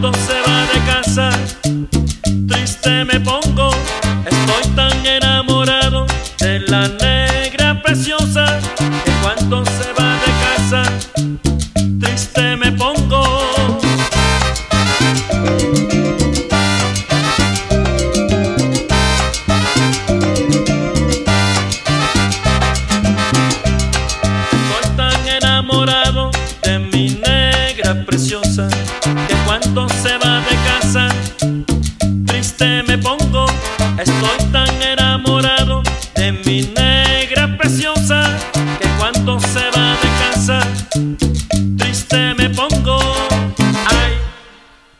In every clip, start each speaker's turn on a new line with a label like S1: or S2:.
S1: cuando se va de casa, triste me pongo. Estoy tan enamorado de la negra preciosa que cuando se va de casa, triste me pongo. Triste me pongo. Ay,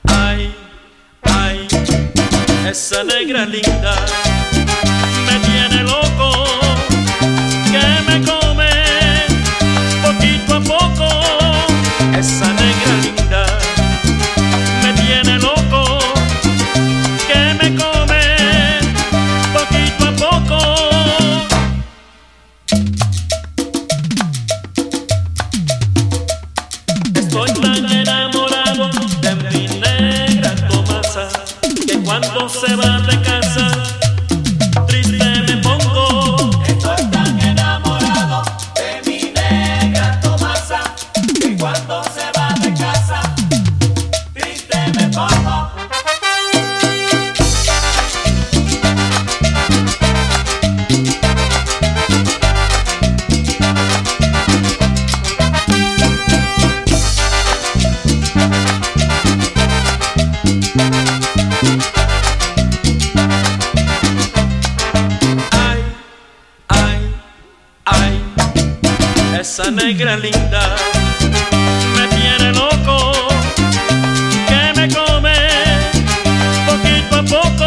S1: ay, ay, esa negra linda me tiene loco que me come poquito a poco. Cuando se va de casa triste me pongo.
S2: Estoy tan enamorado de mi negra Tomasa que cuando se va de casa triste me pongo.
S1: Esa negra linda me tiene loco, que me come poquito a poco.